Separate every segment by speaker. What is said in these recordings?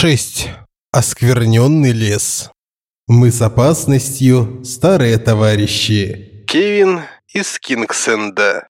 Speaker 1: 6. Оскверненный лес. Мы с опасностью, старые товарищи. Кевин из Кингсенда.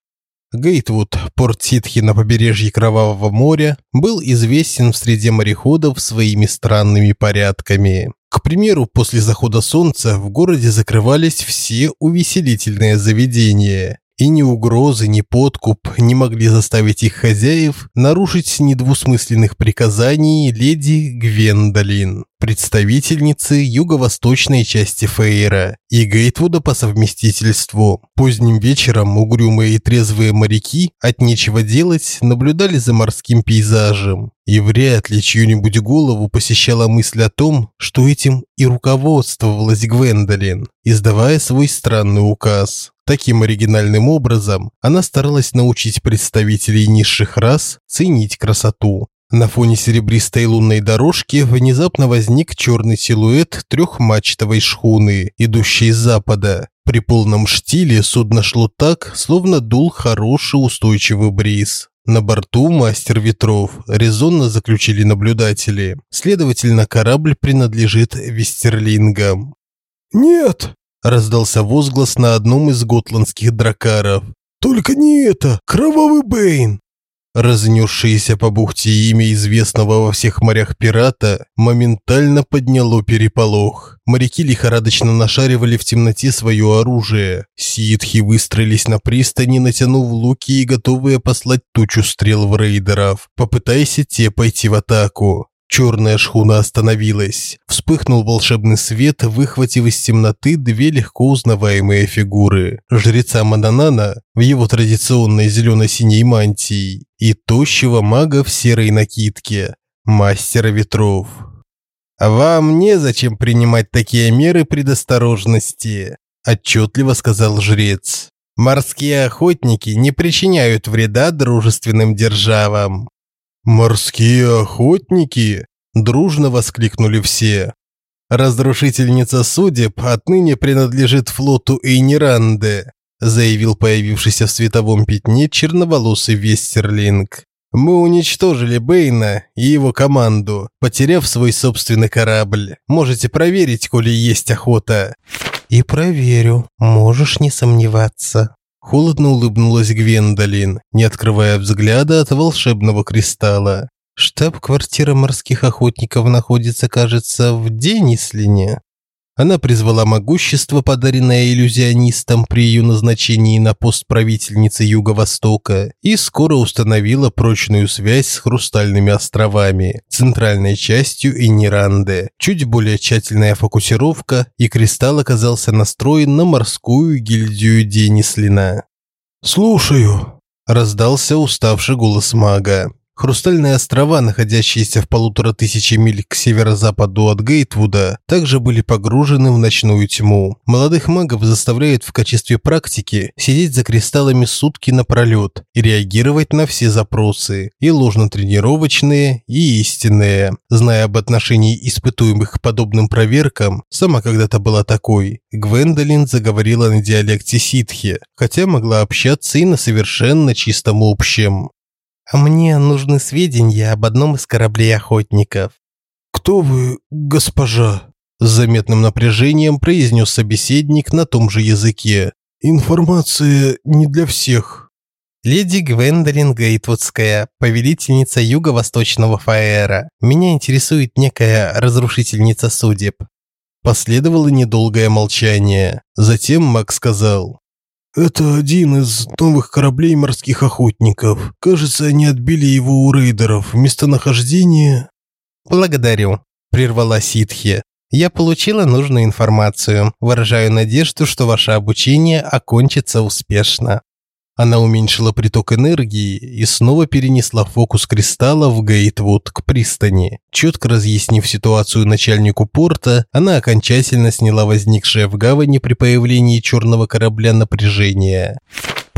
Speaker 1: Гейтвуд, порт ситхи на побережье Кровавого моря, был известен в среде мореходов своими странными порядками. К примеру, после захода солнца в городе закрывались все увеселительные заведения, и ни угрозы, ни подкуп не могли заставить их хозяев нарушить недвусмысленных приказаний леди Гвендолин, представительницы юго-восточной части Фейра и Гейтвуда по совместительству. Поздним вечером угрюмые и трезвые моряки от нечего делать наблюдали за морским пейзажем, и вряд ли чью-нибудь голову посещала мысль о том, что этим и руководствовалась Гвендолин, издавая свой странный указ. Таким оригинальным образом она старалась научить представителей низших рас ценить красоту. На фоне серебристой лунной дорожки внезапно возник черный силуэт трехмачтовой шхуны, идущей с запада. При полном штиле судно шло так, словно дул хороший устойчивый бриз. На борту мастер ветров, резонно заключили наблюдатели. Следовательно, корабль принадлежит Вестерлингам.
Speaker 2: «Нет!»
Speaker 1: Раздался возглас на одном из готландских дракаров.
Speaker 2: Только не это, кровавый Бэйн.
Speaker 1: Разнесшееся по бухте имя известного во всех морях пирата моментально подняло переполох. Моряки лихорадочно нашаривали в темноте свое оружие. Ситхи выстроились на пристани, натянув луки и готовые послать тучу стрел в рейдеров. Попытайся те пойти в атаку. Черная шхуна остановилась. Вспыхнул волшебный свет, выхватив из темноты две легко узнаваемые фигуры. Жреца Маданана в его традиционной зелено-синей мантии и тощего мага в серой накидке, мастера ветров. «Вам незачем принимать такие меры предосторожности», – отчетливо сказал жрец. «Морские охотники не причиняют вреда дружественным державам.
Speaker 2: «Морские охотники!» – дружно воскликнули все.
Speaker 1: «Разрушительница судеб отныне принадлежит флоту Эйниранде», – заявил появившийся в световом пятне черноволосый Вестерлинг. «Мы уничтожили Бэйна и его команду, потеряв свой собственный корабль. Можете проверить, коли есть охота».
Speaker 3: «И проверю, можешь не сомневаться»,
Speaker 1: Холодно улыбнулась Гвендолин, не открывая взгляда от волшебного кристалла. Штаб-квартира морских охотников находится, кажется, в Денислине. Она призвала могущество, подаренное иллюзионистом при ее назначении на пост правительницы Юго-Востока, и скоро установила прочную связь с Хрустальными островами, центральной частью Иниранды. Чуть более тщательная фокусировка, и кристалл оказался настроен на морскую гильдию Денислина.
Speaker 2: «Слушаю», –
Speaker 1: раздался уставший голос мага. Хрустальные острова, находящиеся в полутора тысячи миль к северо-западу от Гейтвуда, также были погружены в ночную тьму. Молодых магов заставляют в качестве практики сидеть за кристаллами сутки напролет и реагировать на все запросы, и ложно-тренировочные, и истинные. Зная об отношении испытуемых к подобным проверкам, сама когда-то была такой, Гвендолин заговорила на диалекте ситхи, хотя могла общаться и на совершенно чистом общем.
Speaker 3: А мне нужны сведения об одном из кораблей охотников.
Speaker 2: Кто вы, госпожа?
Speaker 1: С заметным напряжением произнес собеседник на том же языке.
Speaker 2: Информация не для всех.
Speaker 3: Леди Гвендолин Гейтвудская, повелительница юго-восточного Фаэра. Меня интересует некая разрушительница судеб.
Speaker 1: Последовало недолгое молчание. Затем Мак сказал:
Speaker 2: это один из новых кораблей морских охотников. Кажется, они отбили его у рейдеров. Местонахождение...
Speaker 3: Благодарю, прервала Ситхи. Я получила нужную информацию. Выражаю надежду, что ваше обучение окончится успешно.
Speaker 1: Она уменьшила приток энергии и снова перенесла фокус кристалла в Гейтвуд к пристани. Четко разъяснив ситуацию начальнику порта, она окончательно сняла возникшее в гавани при появлении черного корабля напряжение.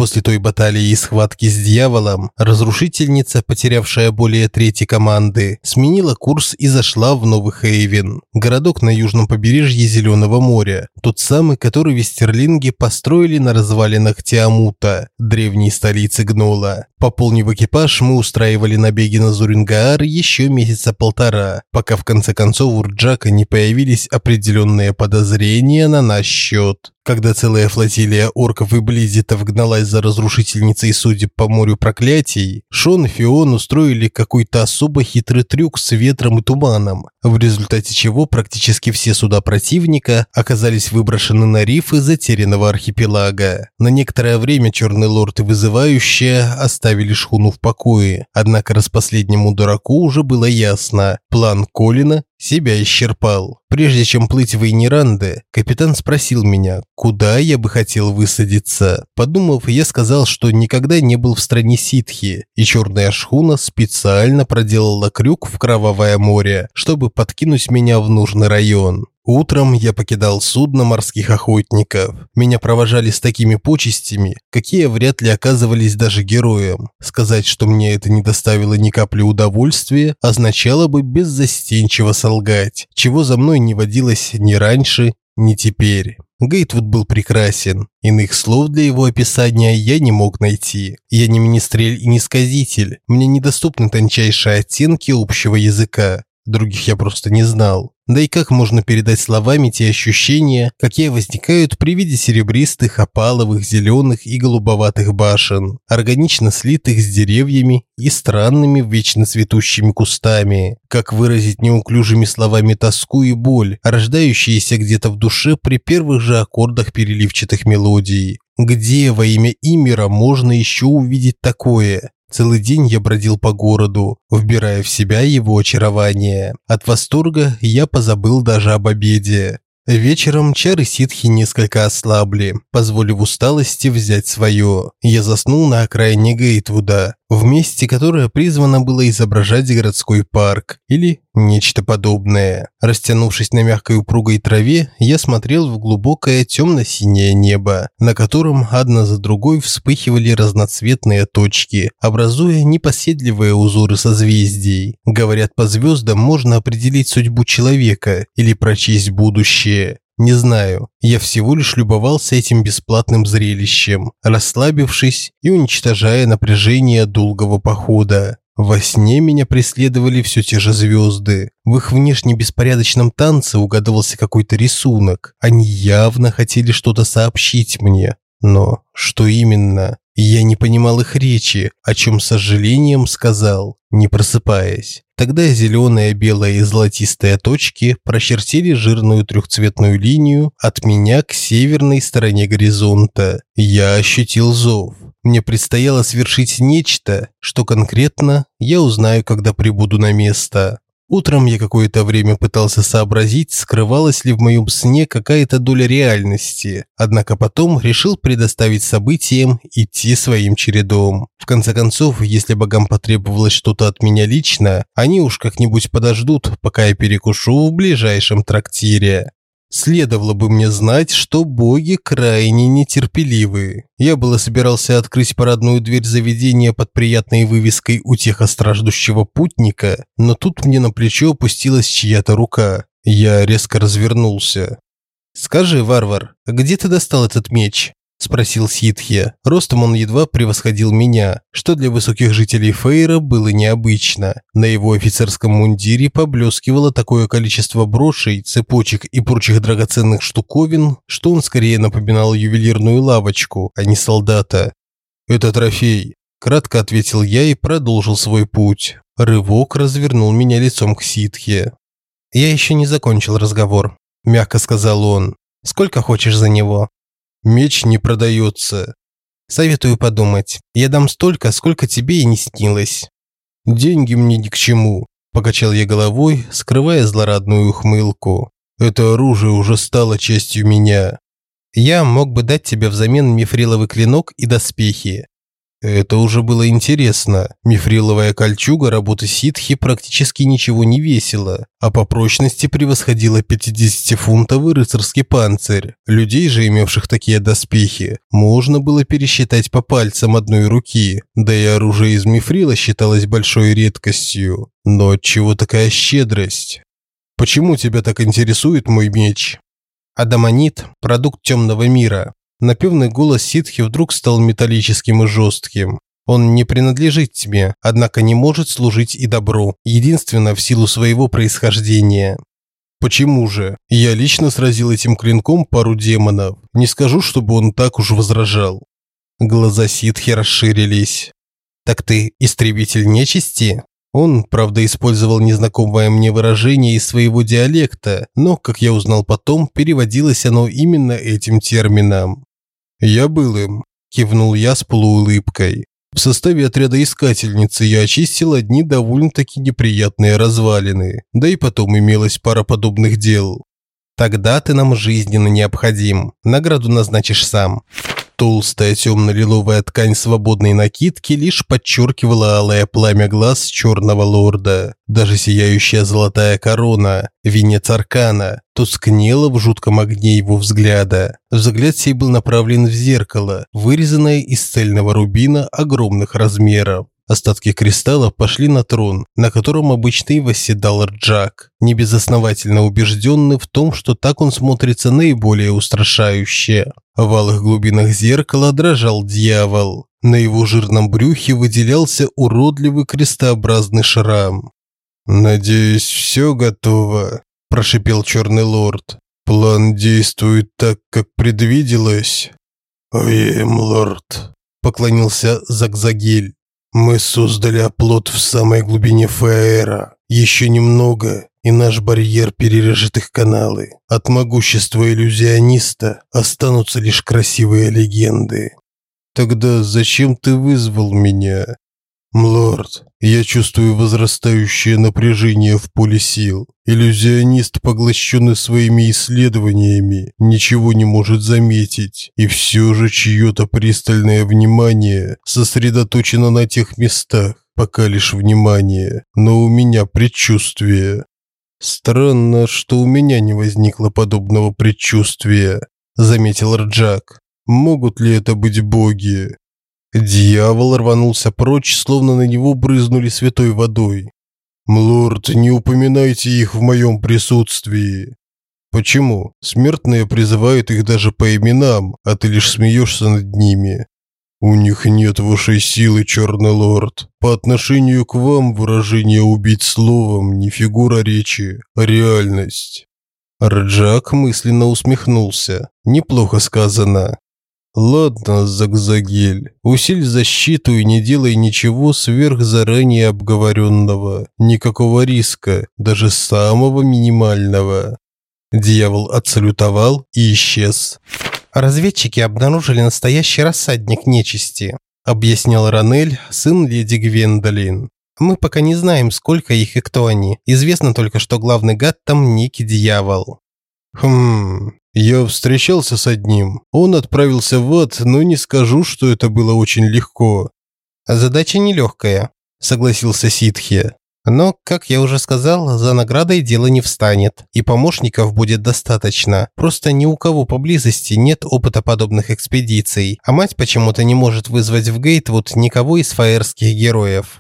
Speaker 3: После той баталии и схватки с дьяволом, разрушительница, потерявшая более трети команды, сменила курс и зашла в Новый Хейвен, городок на южном побережье Зеленого моря, тот самый, который вестерлинги построили на развалинах Тиамута, древней столицы Гнола. Пополнив экипаж, мы устраивали набеги на Зурингаар еще месяца полтора, пока в конце концов у Рджака не появились определенные подозрения на наш счет. Когда целая флотилия орков и близитов гналась за разрушительницей судеб по морю проклятий, Шон и Фион устроили какой-то особо хитрый трюк с ветром и туманом, в результате чего практически все суда противника оказались выброшены на рифы затерянного архипелага. На некоторое время Черный Лорд и Вызывающая оставили шхуну в покое, однако распоследнему дураку уже было ясно, план Колина себя исчерпал. Прежде чем плыть в Эйниранде, капитан спросил меня, куда я бы хотел высадиться. Подумав, я сказал, что никогда не был в стране ситхи, и черная шхуна специально проделала крюк в Кровавое море, чтобы подкинуть меня в нужный район. Утром я покидал судно морских охотников. Меня провожали с такими почестями, какие вряд ли оказывались даже героям. Сказать, что мне это не доставило ни капли удовольствия, означало бы беззастенчиво солгать, чего за мной не водилось ни раньше, ни теперь. Гейтвуд был прекрасен. Иных слов для его описания я не мог найти. Я не министрель и не сказитель. Мне недоступны тончайшие оттенки общего языка. Других я просто не знал. Да и как можно передать словами те ощущения, какие возникают при виде серебристых, опаловых, зеленых и голубоватых башен, органично слитых с деревьями и странными вечно цветущими кустами? Как выразить неуклюжими словами тоску и боль, рождающиеся где-то в душе при первых же аккордах переливчатых мелодий? Где во имя Имера можно еще увидеть такое? Целый день я бродил по городу, вбирая в себя его очарование. От восторга я позабыл даже об обеде. Вечером чары ситхи несколько ослабли, позволив усталости взять свое. Я заснул на окраине Гейтвуда, в месте, которое призвано было изображать городской парк или нечто подобное. Растянувшись на мягкой упругой траве, я смотрел в глубокое темно-синее небо, на котором одна за другой вспыхивали разноцветные точки, образуя непоседливые узоры созвездий. Говорят, по звездам можно определить судьбу человека или прочесть будущее. Не знаю, я всего лишь любовался этим бесплатным зрелищем, расслабившись и уничтожая напряжение долгого похода. Во сне меня преследовали все те же звезды. В их внешне беспорядочном танце угадывался какой-то рисунок. Они явно хотели что-то сообщить мне. Но что именно? Я не понимал их речи, о чем с сожалением сказал, не просыпаясь. Тогда зеленая, белая и золотистая точки прочертили жирную трехцветную линию от меня к северной стороне горизонта. Я ощутил зов. Мне предстояло свершить нечто, что конкретно я узнаю, когда прибуду на место. Утром я какое-то время пытался сообразить, скрывалась ли в моем сне какая-то доля реальности, однако потом решил предоставить событиям идти своим чередом. В конце концов, если богам потребовалось что-то от меня лично, они уж как-нибудь подождут, пока я перекушу в ближайшем трактире. Следовало бы мне знать, что боги крайне нетерпеливы. Я было собирался открыть парадную дверь заведения под приятной вывеской «Утеха страждущего путника», но тут мне на плечо опустилась чья-то рука. Я резко развернулся. «Скажи, варвар, где ты достал этот меч?» Спросил Ситхи. Ростом он едва превосходил меня, что для высоких жителей Фейра было необычно. На его офицерском мундире поблескивало такое количество брошей, цепочек и прочих драгоценных штуковин, что он скорее напоминал ювелирную лавочку, а не солдата. «Это трофей», – кратко ответил я и продолжил свой путь. Рывок развернул меня лицом к Ситхе. «Я еще не закончил разговор», – мягко сказал он. «Сколько хочешь за него?» Меч не продается. Советую подумать. Я дам столько, сколько тебе и не снилось. Деньги мне ни к чему, покачал я головой, скрывая злорадную ухмылку. Это оружие уже стало частью меня. Я мог бы дать тебе взамен мифриловый клинок и доспехи. Это уже было интересно. Мифриловая кольчуга работы ситхи практически ничего не весила, а по прочности превосходила 50-фунтовый рыцарский панцирь. Людей же, имевших такие доспехи, можно было пересчитать по пальцам одной руки, да и оружие из мифрила считалось большой редкостью. Но чего такая щедрость? Почему тебя так интересует мой меч? Адамонит – продукт темного мира. Напевный голос ситхи вдруг стал металлическим и жестким. Он не принадлежит тебе, однако не может служить и добру, единственно в силу своего происхождения. Почему же? Я лично сразил этим клинком пару демонов. Не скажу, чтобы он так уж возражал. Глаза ситхи расширились. Так ты истребитель нечисти? Он, правда, использовал незнакомое мне выражение из своего диалекта, но, как я узнал потом, переводилось оно именно этим термином. «Я был им», – кивнул я с полуулыбкой. В составе отряда искательницы я очистил одни довольно-таки неприятные развалины, да и потом имелась пара подобных дел. Тогда ты нам жизненно необходим. Награду назначишь сам. Толстая темно-лиловая ткань свободной накидки лишь подчеркивала алое пламя глаз черного лорда. Даже сияющая золотая корона, венец аркана, тускнела в жутком огне его взгляда. Взгляд сей был направлен в зеркало, вырезанное из цельного рубина огромных размеров. Остатки кристалла пошли на трон, на котором обычно и восседал Рджак, небезосновательно убежденный в том, что так он смотрится наиболее устрашающе. В алых глубинах зеркала дрожал дьявол. На его жирном брюхе выделялся уродливый крестообразный шрам.
Speaker 2: «Надеюсь, все готово», – прошипел черный лорд. «План действует так, как предвиделось».
Speaker 1: «Оем, лорд», – поклонился Загзагель. Мы создали оплот в самой глубине Фаэра. Еще немного, и наш барьер перережет их каналы. От могущества иллюзиониста останутся лишь красивые легенды.
Speaker 2: Тогда зачем ты вызвал меня?
Speaker 1: Млорд, я чувствую возрастающее напряжение в поле сил. Иллюзионист, поглощенный своими исследованиями, ничего не может заметить, и все же чье-то пристальное внимание сосредоточено на тех местах, пока лишь внимание, но у меня предчувствие.
Speaker 2: Странно, что у меня не возникло подобного предчувствия, заметил Рджак. Могут ли это быть боги? Дьявол рванулся прочь, словно на него брызнули святой водой.
Speaker 1: «Млорд, не упоминайте их в моем присутствии».
Speaker 2: «Почему? Смертные призывают их даже по именам, а ты лишь смеешься над ними».
Speaker 1: «У них нет вашей силы, черный лорд. По отношению к вам выражение «убить словом» не фигура речи, а реальность».
Speaker 3: Раджак мысленно усмехнулся. Неплохо сказано.
Speaker 2: Ладно, Загзагель, усиль защиту и не делай ничего сверх заранее обговоренного. Никакого риска, даже самого минимального.
Speaker 3: Дьявол отсалютовал и исчез. Разведчики обнаружили настоящий рассадник нечисти, объяснял Ранель, сын леди Гвендолин. Мы пока не знаем, сколько их и кто они. Известно только, что главный гад там некий дьявол.
Speaker 2: Хм, я встречался с одним. Он отправился в ад, но не скажу, что это было очень легко.
Speaker 3: Задача нелегкая, согласился Ситхи. Но, как я уже сказал, за наградой дело не встанет, и помощников будет достаточно. Просто ни у кого поблизости нет опыта подобных экспедиций, а мать почему-то не может вызвать в Гейтвуд никого из фаерских героев.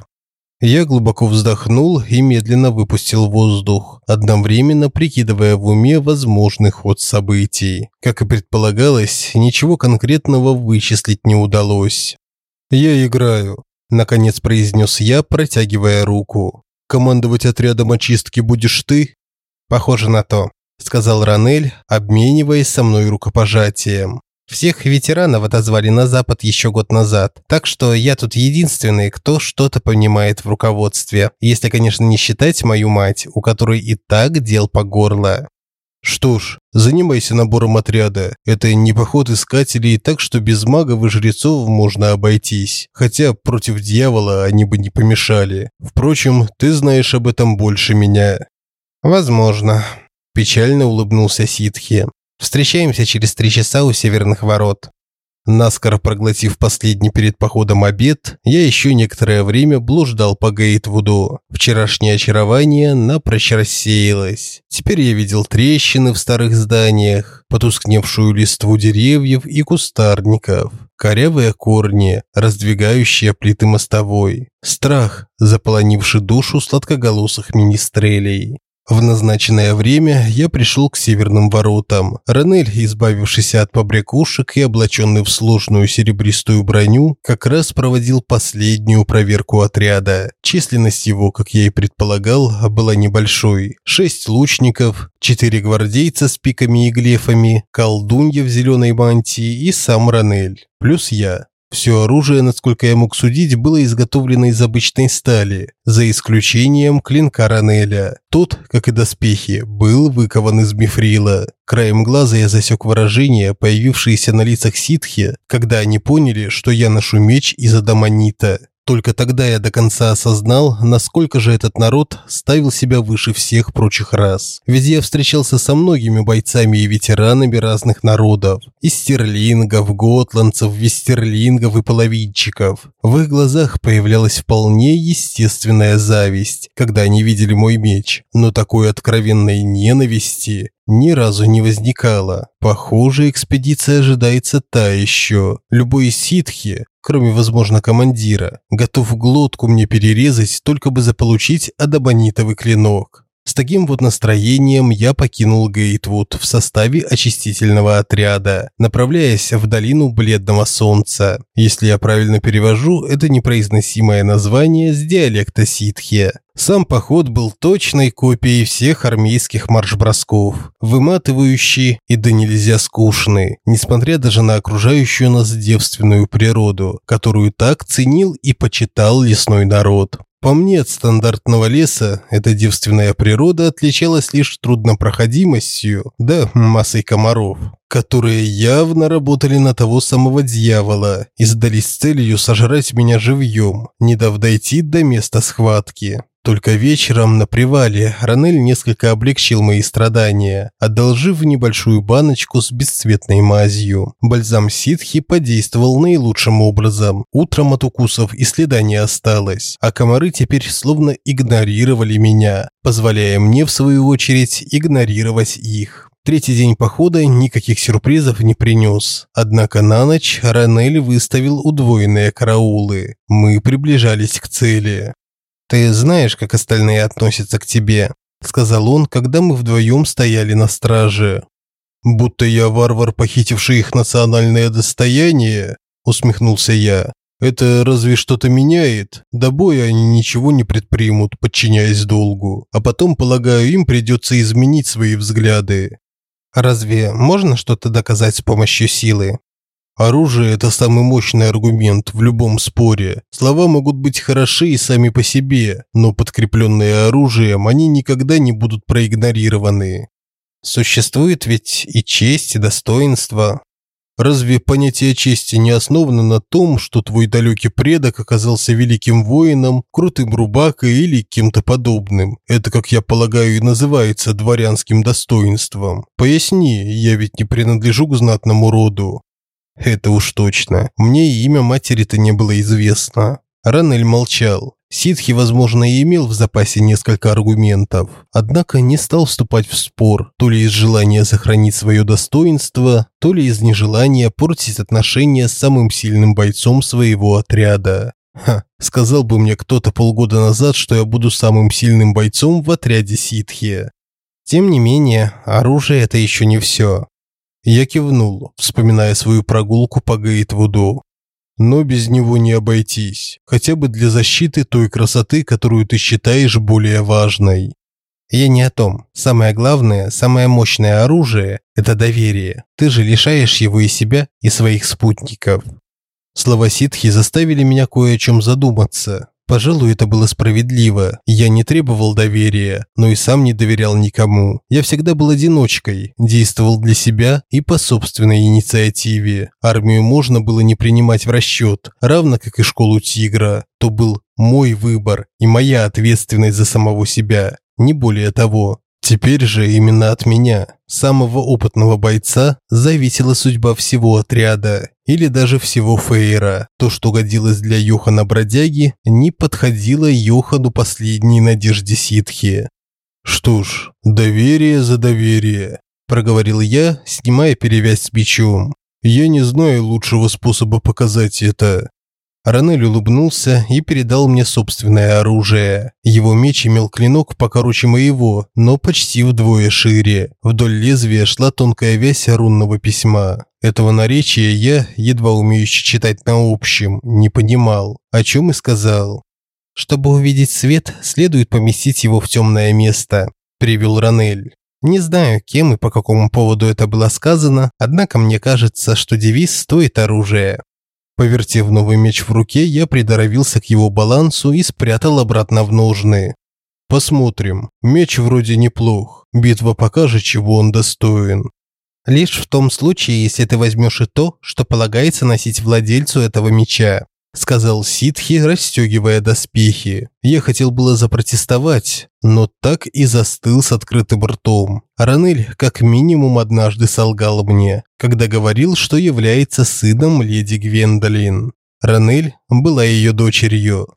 Speaker 2: Я глубоко вздохнул и медленно выпустил воздух, одновременно прикидывая в уме возможный ход событий. Как и предполагалось, ничего конкретного вычислить не удалось. «Я играю», – наконец произнес я, протягивая руку. «Командовать отрядом очистки будешь ты?»
Speaker 3: «Похоже на то», – сказал Ранель, обмениваясь со мной рукопожатием. Всех ветеранов отозвали на Запад еще год назад, так что я тут единственный, кто что-то понимает в руководстве, если, конечно, не считать мою мать, у которой и так дел по горло.
Speaker 2: Что ж, занимайся набором отряда. Это не поход искателей, так что без магов и жрецов можно обойтись. Хотя против дьявола они бы не помешали. Впрочем, ты знаешь об этом больше меня.
Speaker 3: Возможно, печально улыбнулся Ситхи. Встречаемся через три часа у северных ворот.
Speaker 2: Наскоро проглотив последний перед походом обед, я еще некоторое время блуждал по Гейтвуду. Вчерашнее очарование напрочь рассеялось. Теперь я видел трещины в старых зданиях, потускневшую листву деревьев и кустарников, корявые корни, раздвигающие плиты мостовой. Страх, заполонивший душу сладкоголосых министрелей. В назначенное время я пришел к северным воротам. Ранель, избавившийся от побрякушек и облаченный в сложную серебристую броню, как раз проводил последнюю проверку отряда. Численность его, как я и предполагал, была небольшой. Шесть лучников, четыре гвардейца с пиками и глефами, колдунья в зеленой мантии и сам Ранель. Плюс я. Все оружие, насколько я мог судить, было изготовлено из обычной стали, за исключением клинка Ранеля. Тот, как и доспехи, был выкован из мифрила. Краем глаза я засек выражение, появившееся на лицах ситхи, когда они поняли, что я ношу меч из адаманита. Только тогда я до конца осознал, насколько же этот народ ставил себя выше всех прочих рас. Ведь я встречался со многими бойцами и ветеранами разных народов. Из стерлингов, готландцев, вестерлингов и половинчиков. В их глазах появлялась вполне естественная зависть, когда они видели мой меч. Но такой откровенной ненависти ни разу не возникало. Похоже, экспедиция ожидается та еще. Любой ситхи, кроме, возможно, командира, готов глотку мне перерезать, только бы заполучить адабонитовый клинок. С таким вот настроением я покинул Гейтвуд в составе очистительного отряда, направляясь в долину бледного солнца. Если я правильно перевожу, это непроизносимое название с диалекта ситхи. Сам поход был точной копией всех армейских марш-бросков, выматывающий и да нельзя скучный, несмотря даже на окружающую нас девственную природу, которую так ценил и почитал лесной народ. По мне, от стандартного леса эта девственная природа отличалась лишь труднопроходимостью, да массой комаров, которые явно работали на того самого дьявола и сдались целью сожрать меня живьем, не дав дойти до места схватки. Только вечером на привале Ранель несколько облегчил мои страдания, одолжив небольшую баночку с бесцветной мазью. Бальзам ситхи подействовал наилучшим образом. Утром от укусов и следа не осталось, а комары теперь словно игнорировали меня, позволяя мне в свою очередь игнорировать их. Третий день похода никаких сюрпризов не принес. Однако на ночь Ранель выставил удвоенные караулы. Мы приближались к цели. «Ты знаешь, как остальные относятся к тебе», – сказал он, когда мы вдвоем стояли на страже. «Будто я варвар, похитивший их национальное достояние», – усмехнулся я. «Это разве что-то меняет? До боя они ничего не предпримут, подчиняясь долгу. А потом, полагаю, им придется изменить свои взгляды». «Разве можно что-то доказать с помощью силы?» Оружие – это самый мощный аргумент в любом споре. Слова могут быть хороши и сами по себе, но подкрепленные оружием, они никогда не будут проигнорированы. Существует ведь и честь, и достоинство. Разве понятие чести не основано на том, что твой далекий предок оказался великим воином, крутым рубакой или кем-то подобным? Это, как я полагаю, и называется дворянским достоинством. Поясни, я ведь не принадлежу к знатному роду. Это уж точно. Мне и имя матери-то не было известно. Ранель молчал. Ситхи, возможно, и имел в запасе несколько аргументов, однако не стал вступать в спор, то ли из желания сохранить свое достоинство, то ли из нежелания портить отношения с самым сильным бойцом своего отряда. Ха, сказал бы мне кто-то полгода назад, что я буду самым сильным бойцом в отряде Ситхи. Тем не менее, оружие это еще не все. Я кивнул, вспоминая свою прогулку по Гейтвуду. Но без него не обойтись, хотя бы для защиты той красоты, которую ты считаешь более важной. Я не о том. Самое главное, самое мощное оружие это доверие. Ты же лишаешь его и себя, и своих спутников. Слова ситхи заставили меня кое о чем задуматься. Пожалуй, это было справедливо. Я не требовал доверия, но и сам не доверял никому. Я всегда был одиночкой, действовал для себя и по собственной инициативе. Армию можно было не принимать в расчет, равно как и школу Тигра. То был мой выбор и моя ответственность за самого себя, не более того. Теперь же именно от меня, самого опытного бойца, зависела судьба всего отряда или даже всего Фейра. То, что годилось для Йохана Бродяги, не подходило Йохану последней надежде ситхи. Что ж, доверие за доверие, проговорил я, снимая перевязь с бичом. Я не знаю лучшего способа показать это. Ранель улыбнулся и передал мне собственное оружие. Его меч имел клинок покороче моего, но почти вдвое шире. Вдоль лезвия шла тонкая вязь рунного письма. Этого наречия я, едва умеющий читать на общем, не понимал, о чем и сказал. «Чтобы увидеть свет, следует поместить его в темное место», – привел Ранель. Не знаю, кем и по какому поводу это было сказано, однако мне кажется, что девиз стоит оружия. Повертев новый меч в руке, я приноровился к его балансу и спрятал обратно в ножны. Посмотрим. Меч вроде неплох. Битва покажет, чего он достоин. Лишь в том случае, если ты возьмешь и то, что полагается носить владельцу этого меча сказал Ситхи, расстегивая доспехи. Я хотел было запротестовать, но так и застыл с открытым ртом. Ранель как минимум однажды солгал мне, когда говорил, что является сыном леди Гвендолин. Ранель была ее дочерью.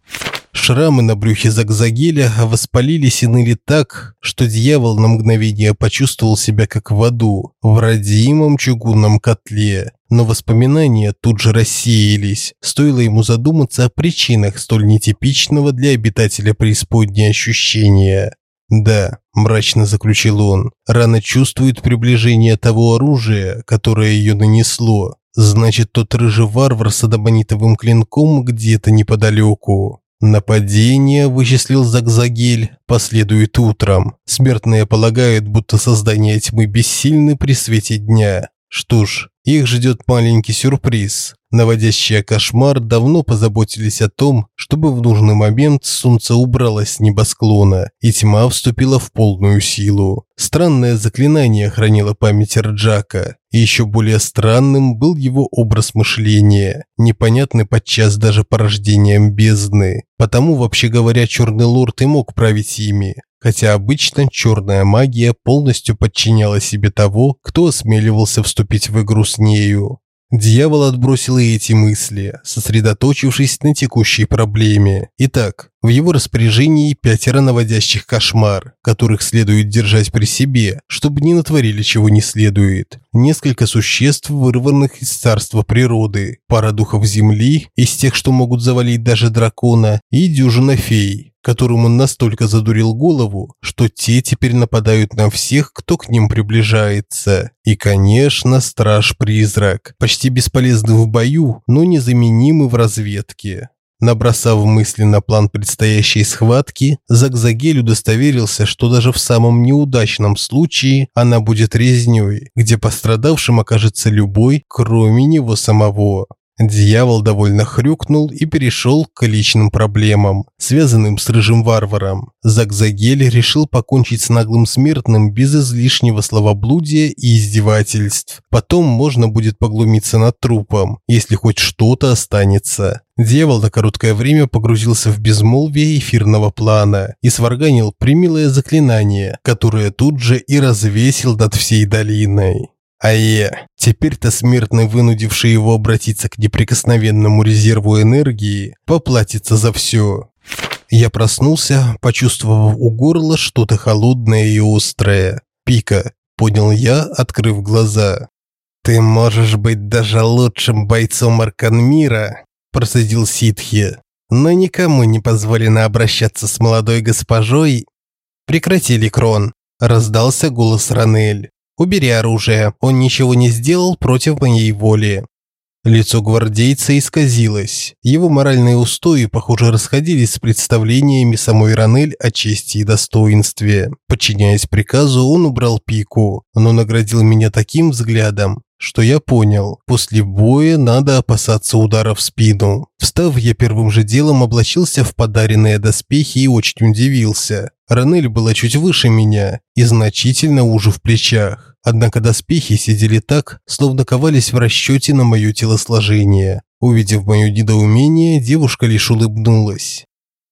Speaker 2: Шрамы на брюхе Загзагеля воспалились и ныли так, что дьявол на мгновение почувствовал себя как в аду, в родимом чугунном котле. Но воспоминания тут же рассеялись, стоило ему задуматься о причинах столь нетипичного для обитателя преисподней ощущения. «Да», – мрачно заключил он, – «рана чувствует приближение того оружия, которое ее нанесло. Значит, тот рыжий варвар с адамонитовым клинком где-то неподалеку». Нападение, вычислил Загзагель, последует утром. Смертные полагают, будто создание тьмы бессильны при свете дня. Что ж, их ждет маленький сюрприз. Наводящие кошмар давно позаботились о том, чтобы в нужный момент солнце убралось с небосклона, и тьма вступила в полную силу. Странное заклинание хранило память Рджака, и еще более странным был его образ мышления, непонятный подчас даже порождением бездны. Потому, вообще говоря, Черный Лорд и мог править ими, хотя обычно черная магия полностью подчиняла себе того, кто осмеливался вступить в игру с нею. Дьявол отбросил эти мысли, сосредоточившись на текущей проблеме. Итак, в его распоряжении пятеро наводящих кошмар, которых следует держать при себе, чтобы не натворили чего не следует. Несколько существ, вырванных из царства природы, пара духов земли, из тех, что могут завалить даже дракона, и дюжина фей которым он настолько задурил голову, что те теперь нападают на всех, кто к ним приближается. И, конечно, страж-призрак, почти бесполезный в бою, но незаменимый в разведке. Набросав мысли на план предстоящей схватки, Загзагель удостоверился, что даже в самом неудачном случае она будет резнёй, где пострадавшим окажется любой, кроме него самого. Дьявол довольно хрюкнул и перешел к личным проблемам, связанным с рыжим варваром. Загзагель решил покончить с наглым смертным без излишнего словоблудия и издевательств. Потом можно будет поглумиться над трупом, если хоть что-то останется. Дьявол на короткое время погрузился в безмолвие эфирного плана и сварганил примилое заклинание, которое тут же и развесил над всей долиной. Ае, теперь-то смертный, вынудивший его обратиться к неприкосновенному резерву энергии, поплатится за все. Я проснулся, почувствовав у горла что-то холодное и острое. Пика, понял я, открыв глаза. Ты можешь быть даже лучшим бойцом Арканмира, процедил Ситхи. Но никому не позволено обращаться с молодой госпожой. Прекратили крон, раздался голос Ранель. Убери оружие. Он ничего не сделал против моей воли. Лицо гвардейца исказилось. Его моральные устои, похоже, расходились с представлениями самой Ранель о чести и достоинстве. Подчиняясь приказу, он убрал пику, но наградил меня таким взглядом, что я понял, после боя надо опасаться удара в спину. Встав, я первым же делом облачился в подаренные доспехи и очень удивился. Ранель была чуть выше меня и значительно уже в плечах. Однако доспехи сидели так, словно ковались в расчете на мое телосложение. Увидев мое недоумение, девушка лишь улыбнулась.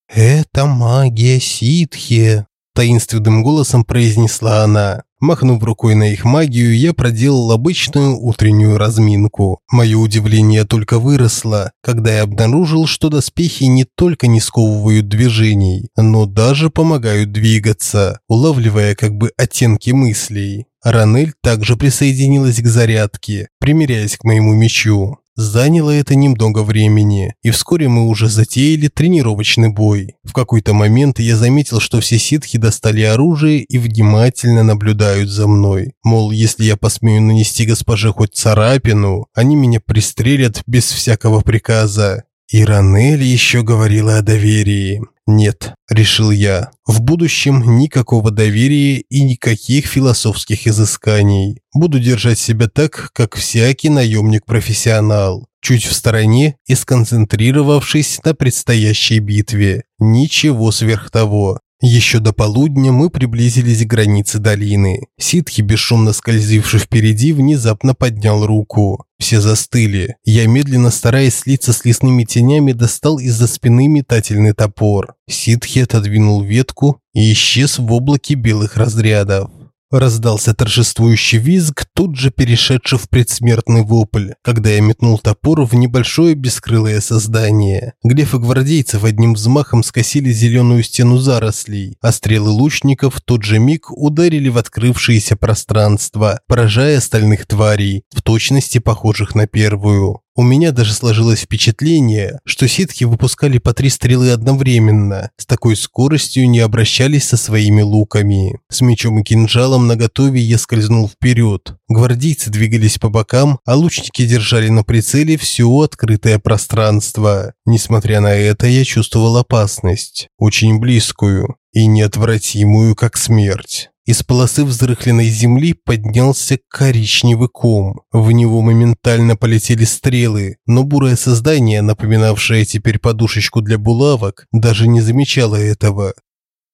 Speaker 2: «Это магия ситхи»,
Speaker 3: таинственным голосом произнесла она. Махнув рукой на их магию, я проделал обычную утреннюю разминку. Мое удивление только выросло, когда я обнаружил, что доспехи не только не сковывают движений, но даже помогают двигаться, улавливая как бы оттенки мыслей. Ранель также присоединилась к зарядке, примиряясь к моему мечу. Заняло это немного времени, и вскоре мы уже затеяли тренировочный бой. В какой-то момент я заметил, что все ситхи достали оружие и внимательно наблюдают за мной. Мол, если я посмею нанести госпоже хоть царапину, они меня пристрелят без всякого приказа. И Ранель еще говорила о доверии. Нет, решил я. В будущем никакого доверия и никаких философских изысканий. Буду держать себя так, как всякий наемник-профессионал, чуть в стороне и сконцентрировавшись на предстоящей битве. Ничего сверх того. Еще до полудня мы приблизились к границе долины. Ситхи, бесшумно скользивший впереди, внезапно поднял руку. Все застыли. Я, медленно стараясь слиться с лесными тенями, достал из-за спины метательный топор. Ситхи отодвинул ветку и исчез в облаке белых разрядов. Раздался торжествующий визг, тут же перешедший в предсмертный вопль, когда я метнул топор в небольшое бескрылое создание. Глефы гвардейцев одним взмахом скосили зеленую стену зарослей, а стрелы лучников в тот же миг ударили в открывшееся пространство, поражая остальных тварей, в точности похожих на первую. У меня даже сложилось впечатление, что ситхи выпускали по три стрелы одновременно, с такой скоростью не обращались со своими луками. С мечом и кинжалом наготове я скользнул вперед. Гвардейцы двигались по бокам, а лучники держали на прицеле все открытое пространство. Несмотря на это, я чувствовал опасность, очень близкую и неотвратимую, как смерть. Из полосы взрыхленной земли поднялся коричневый ком. В него моментально полетели стрелы, но бурое создание, напоминавшее теперь подушечку для булавок, даже не замечало этого.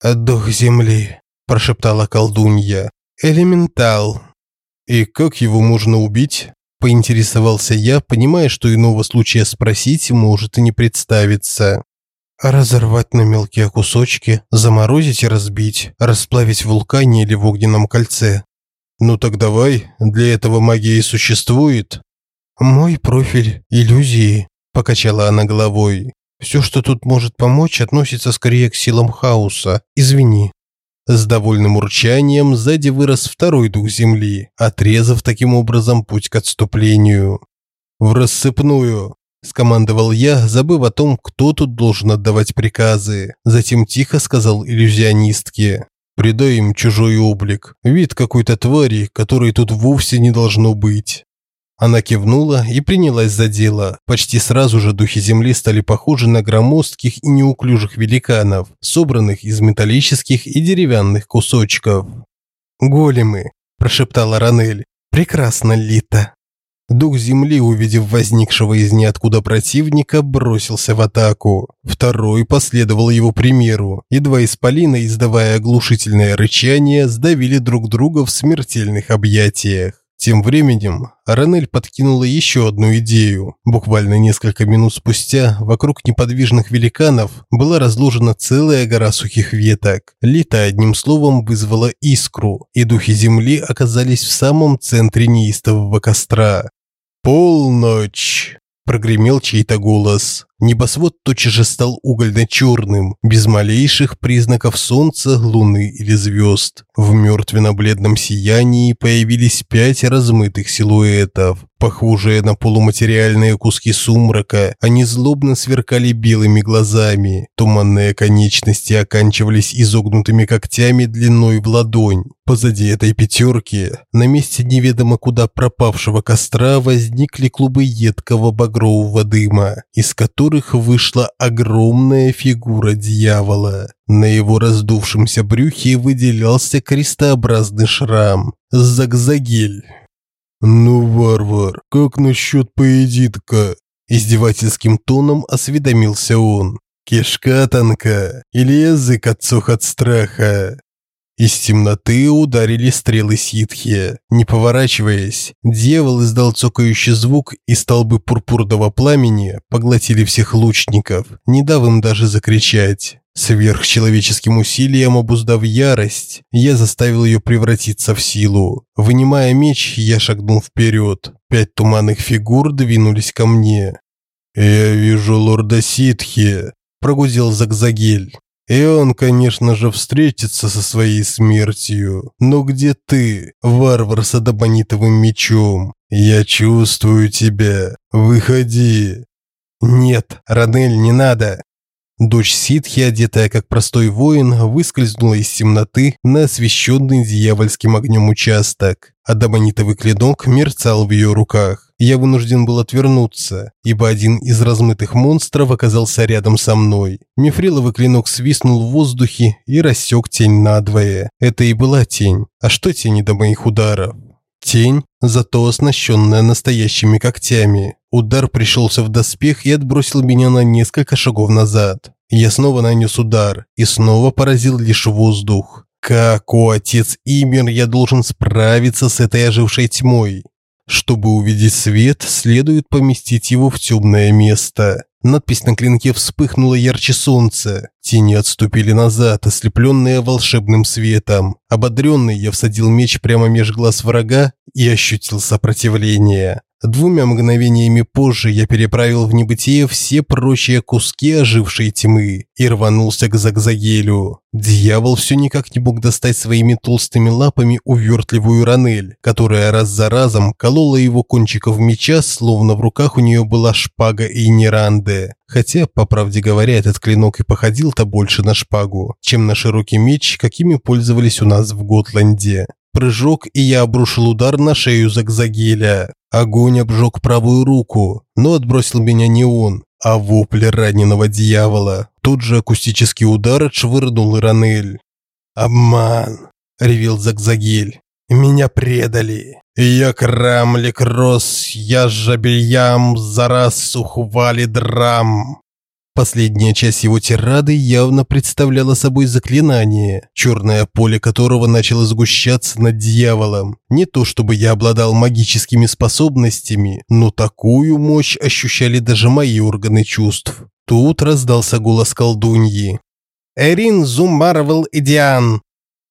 Speaker 3: «Дух земли», – прошептала колдунья. «Элементал». «И как его можно убить?» – поинтересовался я, понимая, что иного случая спросить может и не представиться разорвать на мелкие кусочки, заморозить и разбить, расплавить в вулкане или в огненном кольце. Ну так давай, для этого магия и существует. Мой профиль иллюзии, покачала она головой. Все, что тут может помочь, относится скорее к силам хаоса. Извини. С довольным урчанием сзади вырос второй дух земли, отрезав таким образом путь к отступлению. В рассыпную скомандовал я, забыв о том, кто тут должен отдавать приказы. Затем тихо сказал иллюзионистке: "Придай им чужой облик, вид какой-то твари, которой тут вовсе не должно быть". Она кивнула и принялась за дело. Почти сразу же духи земли стали похожи на громоздких и неуклюжих великанов, собранных из металлических и деревянных кусочков. "Големы", прошептала Ранель. "Прекрасно, Лита". Дух земли, увидев возникшего из ниоткуда противника, бросился в атаку. Второй последовал его примеру, и два исполина, издавая оглушительное рычание, сдавили друг друга в смертельных объятиях. Тем временем Ранель подкинула еще одну идею. Буквально несколько минут спустя вокруг неподвижных великанов была разложена целая гора сухих веток. Лита одним словом вызвала искру, и духи земли оказались в самом центре неистового костра. «Полночь!» – прогремел чей-то голос. Небосвод тотчас же стал угольно-черным, без малейших признаков солнца, луны или звезд. В мертвенно-бледном сиянии появились пять размытых силуэтов. Похожие на полуматериальные куски сумрака, они злобно сверкали белыми глазами. Туманные конечности оканчивались изогнутыми когтями длиной в ладонь. Позади этой пятерки, на месте неведомо куда пропавшего костра, возникли клубы едкого багрового дыма, из которых которых вышла огромная фигура дьявола. На его раздувшемся брюхе выделялся крестообразный шрам – загзагель. «Ну, варвар, как насчет поединка?» – издевательским тоном осведомился он. «Кишка тонка или язык отсох от страха?»
Speaker 2: Из темноты ударили стрелы ситхи. Не поворачиваясь, дьявол издал цокающий звук, и столбы пурпурного пламени поглотили всех лучников, не дав им даже закричать. Сверхчеловеческим усилием обуздав ярость, я заставил ее превратиться в силу. Вынимая меч, я шагнул вперед. Пять туманных фигур двинулись ко мне. «Я вижу лорда Ситхи», – прогудел Загзагель. «И он, конечно же, встретится со своей смертью. Но где ты, варвар с адабонитовым мечом? Я чувствую тебя. Выходи».
Speaker 3: «Нет, Ранель, не надо!» Дочь ситхи, одетая как простой воин, выскользнула из темноты на освещенный дьявольским огнем участок. Адамонитовый клинок мерцал в ее руках. Я вынужден был отвернуться, ибо один из размытых монстров оказался рядом со мной. Мифриловый клинок свистнул в воздухе и рассек тень надвое. Это и была тень. А что тени до моих ударов? Тень, зато оснащенная настоящими когтями. Удар пришелся в доспех и отбросил меня на несколько шагов назад. Я снова нанес удар и снова поразил лишь воздух. Как, о отец Имер, я должен справиться с этой ожившей тьмой? Чтобы увидеть свет, следует поместить его в темное место. Надпись на клинке вспыхнула ярче солнца. Тени отступили назад, ослепленные волшебным светом. Ободренный я всадил меч прямо меж глаз врага и ощутил сопротивление. Двумя мгновениями позже я переправил в небытие все прочие куски ожившей тьмы и рванулся к Загзагелю. Дьявол все никак не мог достать своими толстыми лапами увертливую ранель, которая раз за разом колола его кончиков меча, словно в руках у нее была шпага и неранде. Хотя, по правде говоря, этот клинок и походил-то больше на шпагу, чем на широкий меч, какими пользовались у нас в Готланде. Прыжок, и я обрушил удар на шею Загзагеля. Огонь обжег правую руку, но отбросил меня не он, а вопль раненого дьявола. Тут же акустический удар отшвырнул Иранель. «Обман!» – ревел Загзагель. «Меня предали! Я крамлик рос, я жабельям, зараз ухвали драм!» Последняя часть его тирады явно представляла собой заклинание, черное поле которого начало сгущаться над дьяволом. Не то чтобы я обладал магическими способностями, но такую мощь ощущали даже мои органы чувств. Тут раздался голос колдуньи. «Эрин Зумарвел Идиан,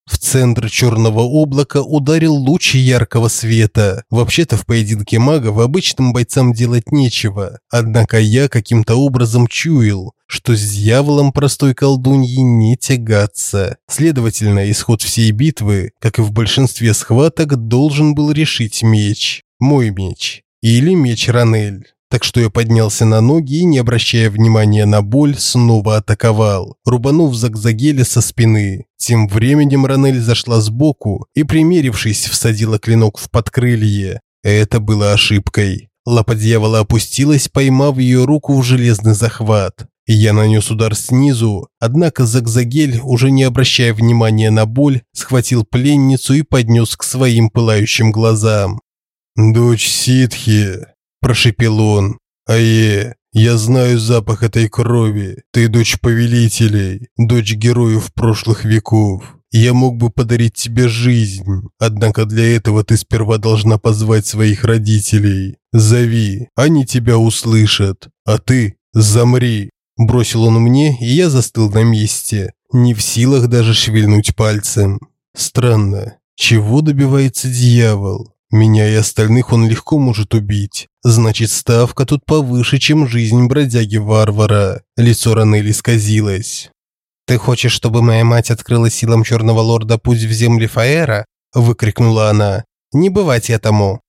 Speaker 3: в центр черного облака ударил луч яркого света. Вообще-то в поединке магов обычным бойцам делать нечего. Однако я каким-то образом чуял, что с дьяволом простой колдуньи не тягаться. Следовательно, исход всей битвы, как и в большинстве схваток, должен был решить меч. Мой меч. Или меч Ранель. Так что я поднялся на ноги и, не обращая внимания на боль, снова атаковал, рубанув Загзагеля со спины. Тем временем Ранель зашла сбоку и, примерившись, всадила клинок в подкрылье. Это было ошибкой. Лапа дьявола опустилась, поймав ее руку в железный захват. Я нанес удар снизу, однако Загзагель, уже не обращая внимания на боль, схватил пленницу и поднес к своим пылающим глазам. «Дочь ситхи», прошипел он. Ае, я знаю запах этой крови. Ты дочь повелителей, дочь героев прошлых веков. Я мог бы подарить тебе жизнь, однако для этого ты сперва должна позвать своих родителей. Зови, они тебя услышат. А ты замри. Бросил он мне, и я застыл на месте, не в силах даже шевельнуть пальцем. Странно, чего добивается дьявол? Меня и остальных он легко может убить. Значит, ставка тут повыше, чем жизнь бродяги-варвара. Лицо Ранели сказилось. «Ты хочешь, чтобы моя мать открыла силам Черного Лорда путь в земли Фаэра?» – выкрикнула она. «Не бывать этому!»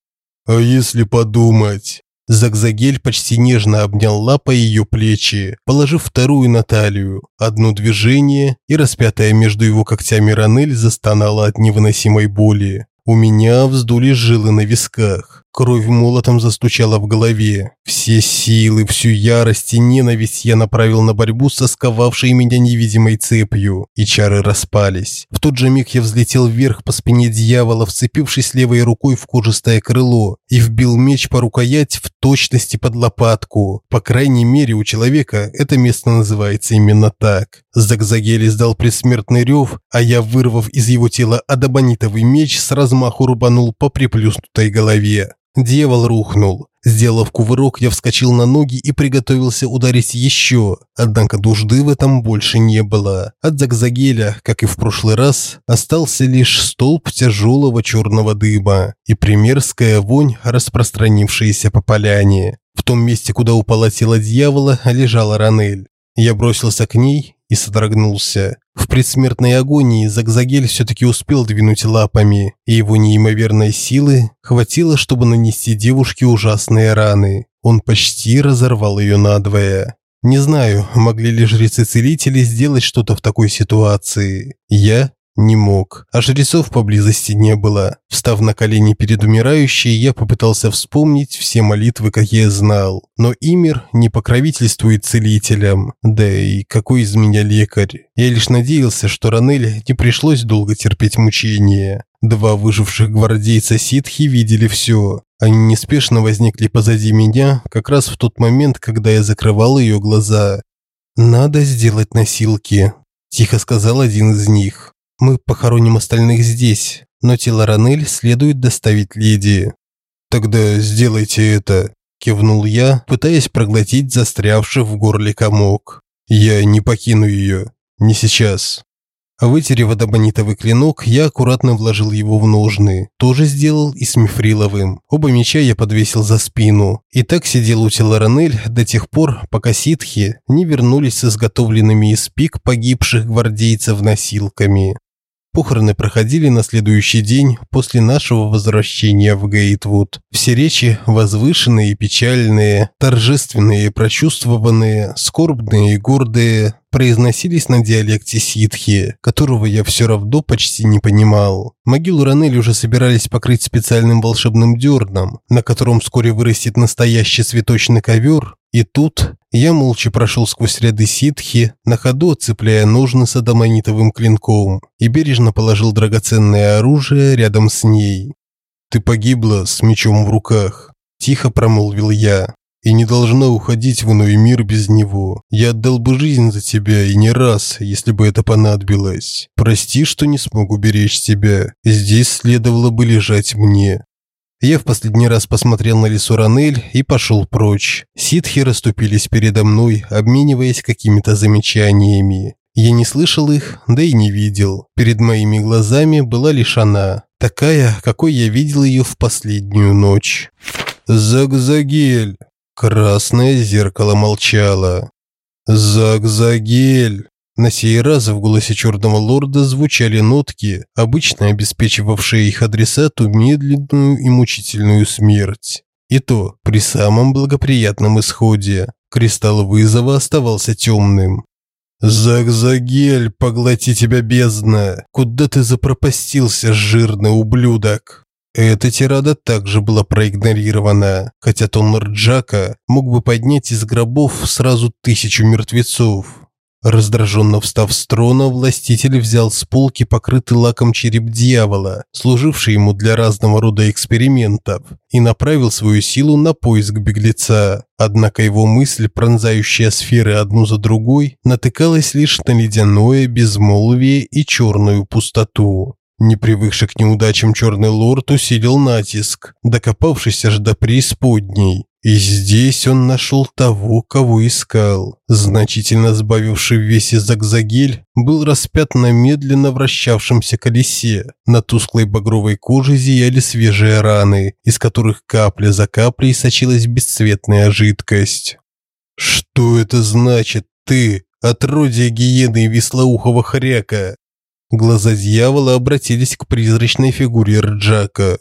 Speaker 3: «А если подумать?» Загзагель почти нежно обнял лапой ее плечи, положив вторую на талию. Одно движение, и распятая между его когтями Ранель застонала от невыносимой боли. У меня вздулись жилы на висках.
Speaker 2: Кровь молотом застучала в голове. Все силы, всю ярость и ненависть я направил на борьбу со сковавшей меня невидимой цепью, и чары распались. В тот же миг я взлетел вверх по спине дьявола, вцепившись левой рукой в кожистое крыло, и вбил меч по рукоять в точности под лопатку. По крайней мере, у человека это место называется именно так. Загзагель издал предсмертный рев, а я, вырвав из его тела адабонитовый меч, с размаху рубанул по приплюснутой голове. Дьявол рухнул. Сделав кувырок, я вскочил на ноги и приготовился ударить еще. Однако нужды в этом больше не было. От Загзагеля, как и в прошлый раз, остался лишь столб тяжелого черного дыма и примерская вонь, распространившаяся по поляне. В том месте, куда упало тело дьявола, лежала Ранель. Я бросился к ней и содрогнулся. В предсмертной агонии Загзагель все-таки успел двинуть лапами, и его неимоверной силы хватило, чтобы нанести девушке ужасные раны. Он почти разорвал ее надвое. Не знаю, могли ли жрецы-целители сделать что-то в такой ситуации. Я не мог, а жрецов поблизости не было. Встав на колени перед умирающей, я попытался вспомнить все молитвы, какие знал. Но Имир не покровительствует целителям. Да и какой из меня лекарь? Я лишь надеялся, что Ранель не пришлось долго терпеть мучения. Два выживших гвардейца ситхи видели все. Они неспешно возникли позади меня, как раз в тот момент, когда я закрывал ее глаза. «Надо сделать носилки», – тихо сказал один из них. Мы похороним остальных здесь, но тело Ранель следует доставить леди. Тогда сделайте это, кивнул я, пытаясь проглотить застрявший в горле комок. Я не покину ее, не сейчас. Вытерев адабонитовый клинок, я аккуратно вложил его в ножны. Тоже сделал и с мифриловым. Оба меча я подвесил за спину. И так сидел у тела Ранель до тех пор, пока ситхи не вернулись с изготовленными из пик погибших гвардейцев носилками. Похороны проходили на следующий день после нашего возвращения в Гейтвуд. Все речи возвышенные и печальные, торжественные и прочувствованные, скорбные и гордые, произносились на диалекте ситхи, которого я все равно почти не понимал. Могилу Ранель уже собирались покрыть специальным волшебным дерном, на котором вскоре вырастет настоящий цветочный ковер, и тут я молча прошел сквозь ряды ситхи, на ходу цепляя ножны с адамонитовым клинком, и бережно положил драгоценное оружие рядом с ней. «Ты погибла с мечом в руках», – тихо промолвил я, – «и не должна уходить в иной мир без него. Я отдал бы жизнь за тебя и не раз, если бы это понадобилось. Прости, что не смог уберечь тебя. Здесь следовало бы лежать мне. Я в последний раз посмотрел на лесу Ранель и пошел прочь. Ситхи расступились передо мной, обмениваясь какими-то замечаниями. Я не слышал их, да и не видел. Перед моими глазами была лишь она, такая, какой я видел ее в последнюю ночь. Загзагель. Красное зеркало молчало. Загзагель. На сей раз в голосе черного лорда звучали нотки, обычно обеспечивавшие их адресату медленную и мучительную смерть. И то при самом благоприятном исходе. Кристалл вызова оставался темным. «Загзагель, поглоти тебя бездна! Куда ты запропастился, жирный ублюдок?» Эта тирада также была проигнорирована, хотя тон Рджака мог бы поднять из гробов сразу тысячу мертвецов. Раздраженно встав с трона, властитель взял с полки покрытый лаком череп дьявола, служивший ему для разного рода экспериментов, и направил свою силу на поиск беглеца. Однако его мысль, пронзающая сферы одну за другой, натыкалась лишь на ледяное безмолвие и черную пустоту. Не привыкший к неудачам черный лорд усилил натиск, докопавшись аж до преисподней. И здесь он нашел того, кого искал. Значительно сбавивший в весе Загзагель был распят на медленно вращавшемся колесе. На тусклой багровой коже зияли свежие раны, из которых капля за каплей сочилась бесцветная жидкость. «Что это значит, ты, отродье гиены и веслоухого хряка?» Глаза дьявола обратились к призрачной фигуре Рджака.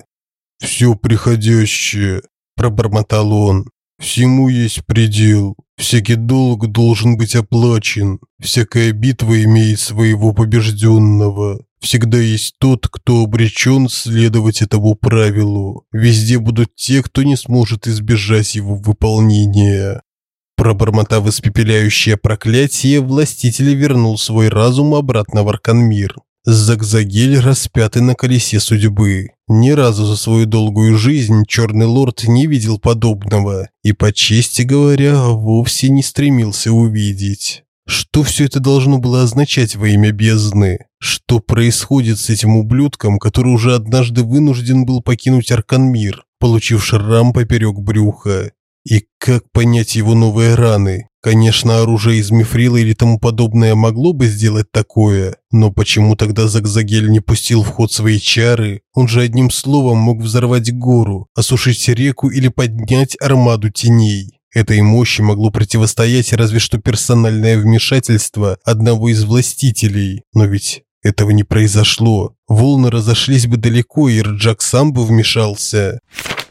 Speaker 2: «Все приходящее, пробормотал он. Всему есть предел. Всякий долг должен быть оплачен. Всякая битва имеет своего побежденного. Всегда есть тот, кто обречен следовать этому правилу. Везде будут те, кто не сможет избежать его выполнения. Пробормотав испепеляющее проклятие, властитель вернул свой разум обратно в Арканмир. Загзагель распятый на колесе судьбы. Ни разу за свою долгую жизнь Черный Лорд не видел подобного и, по чести говоря, вовсе не стремился увидеть. Что все это должно было означать во имя бездны? Что происходит с этим ублюдком, который уже однажды вынужден был покинуть Арканмир, получив шрам поперек брюха? И как понять его новые раны? Конечно, оружие из мифрила или тому подобное могло бы сделать такое, но почему тогда Загзагель не пустил в ход свои чары? Он же одним словом мог взорвать гору, осушить реку или поднять армаду теней. Этой мощи могло противостоять разве что персональное вмешательство одного из властителей, но ведь этого не произошло. Волны разошлись бы далеко, и Рджак сам бы вмешался.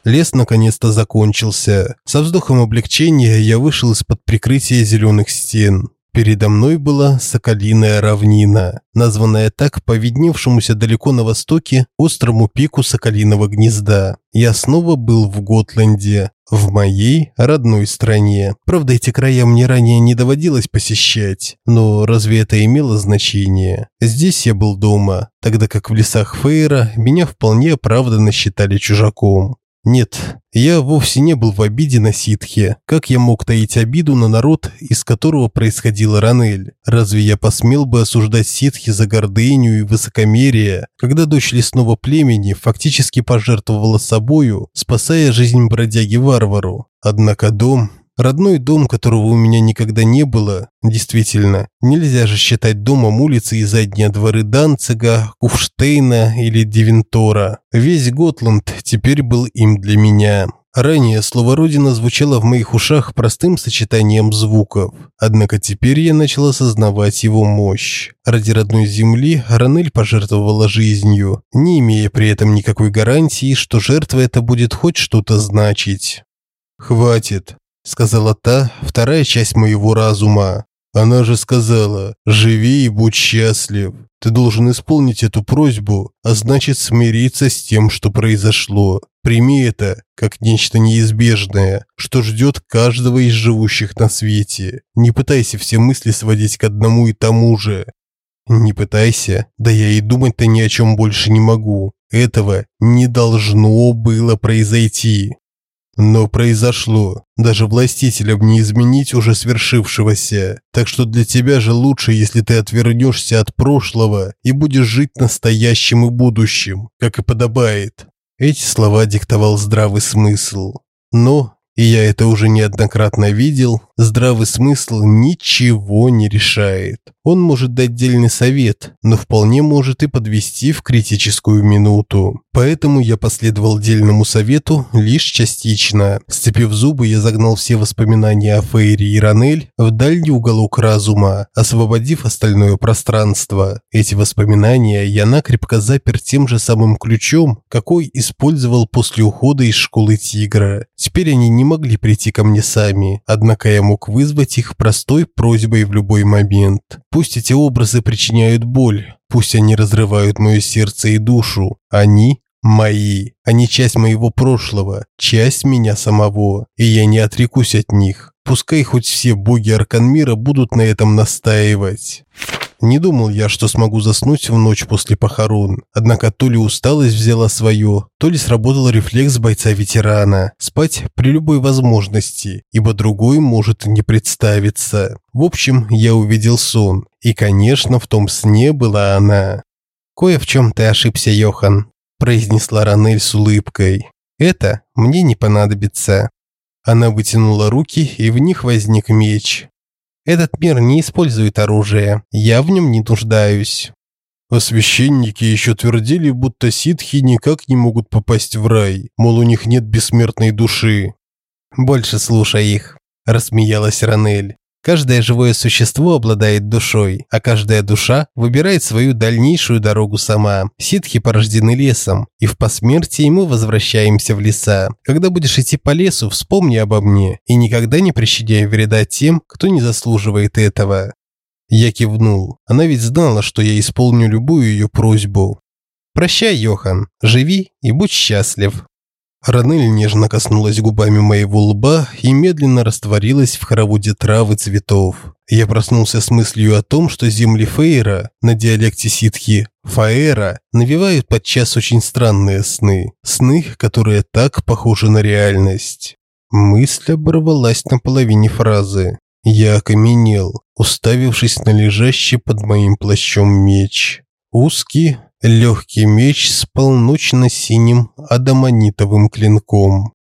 Speaker 2: Лес наконец-то закончился. Со вздохом облегчения я вышел из-под прикрытия зеленых стен. Передо мной была Соколиная равнина, названная так по видневшемуся далеко на востоке острому пику Соколиного гнезда. Я снова был в Готленде, в моей родной стране. Правда, эти края мне ранее не доводилось посещать, но разве это имело значение? Здесь я был дома, тогда как в лесах Фейра меня вполне оправданно считали чужаком. Нет, я вовсе не был в обиде на ситхи. Как я мог таить обиду на народ, из которого происходила Ранель? Разве я посмел бы осуждать ситхи за гордыню и высокомерие, когда дочь лесного племени фактически пожертвовала собою, спасая жизнь бродяги-варвару? Однако дом Родной дом, которого у меня никогда не было, действительно, нельзя же считать домом улицы и задние дворы Данцига, Куфштейна или Дивентора. Весь Готланд теперь был им для меня. Ранее слово «родина» звучало в моих ушах простым сочетанием звуков. Однако теперь я начал осознавать его мощь. Ради родной земли Ранель пожертвовала жизнью, не имея при этом никакой гарантии, что жертва это будет хоть что-то значить. «Хватит», сказала та, вторая часть моего разума. Она же сказала: "Живи и будь счастлив". Ты должен исполнить эту просьбу, а значит смириться с тем, что произошло. Прими это как нечто неизбежное, что ждет каждого из живущих на свете. Не пытайся все мысли сводить к одному и тому же. Не пытайся, да я и думать-то ни о чем больше не могу. Этого не должно было произойти. Но произошло. Даже властителям не изменить уже свершившегося. Так что для тебя же лучше, если ты отвернешься от прошлого и будешь жить настоящим и будущим, как и подобает. Эти слова диктовал здравый смысл. Но и я это уже неоднократно видел, здравый смысл ничего не решает. Он может дать дельный совет, но вполне может и подвести в критическую минуту. Поэтому я последовал дельному совету лишь частично. Сцепив зубы, я загнал все воспоминания о Фейре и Ранель в дальний уголок разума, освободив остальное пространство. Эти воспоминания я накрепко запер тем же самым ключом, какой использовал после ухода из школы Тигра. Теперь они не могли прийти ко мне сами, однако я мог вызвать их простой просьбой в любой момент. Пусть эти образы причиняют боль, пусть они разрывают мое сердце и душу. Они мои, они часть моего прошлого, часть меня самого, и я не отрекусь от них. Пускай хоть все боги Арканмира будут на этом настаивать. Не думал я, что смогу заснуть в ночь после похорон. Однако то ли усталость взяла свое, то ли сработал рефлекс бойца-ветерана. Спать при любой возможности, ибо другой может не представиться. В общем, я увидел сон. И, конечно, в том сне была она. «Кое в чем ты ошибся, Йохан», – произнесла Ранель с улыбкой. «Это мне не понадобится». Она вытянула руки, и в них возник меч. Этот мир не использует оружие. Я в нем не нуждаюсь. А священники еще твердили, будто ситхи никак не могут попасть в рай, мол, у них нет бессмертной души. Больше слушай их, рассмеялась Ранель. Каждое живое существо обладает душой, а каждая душа выбирает свою дальнейшую дорогу сама. Ситхи порождены лесом, и в посмертии мы возвращаемся в леса. Когда будешь идти по лесу, вспомни обо мне и никогда не причиняй вреда тем, кто не заслуживает этого. Я кивнул. Она ведь знала, что я исполню любую ее просьбу. «Прощай, Йохан, живи и будь счастлив». Ранель нежно коснулась губами моего лба и медленно растворилась в хороводе трав и цветов. Я проснулся с мыслью о том, что земли Фейра на диалекте ситхи Фаэра навевают подчас очень странные сны. Сны, которые так похожи на реальность. Мысль оборвалась на половине фразы. Я окаменел, уставившись на лежащий под моим плащом меч. Узкий, легкий меч с полночно-синим адамонитовым клинком.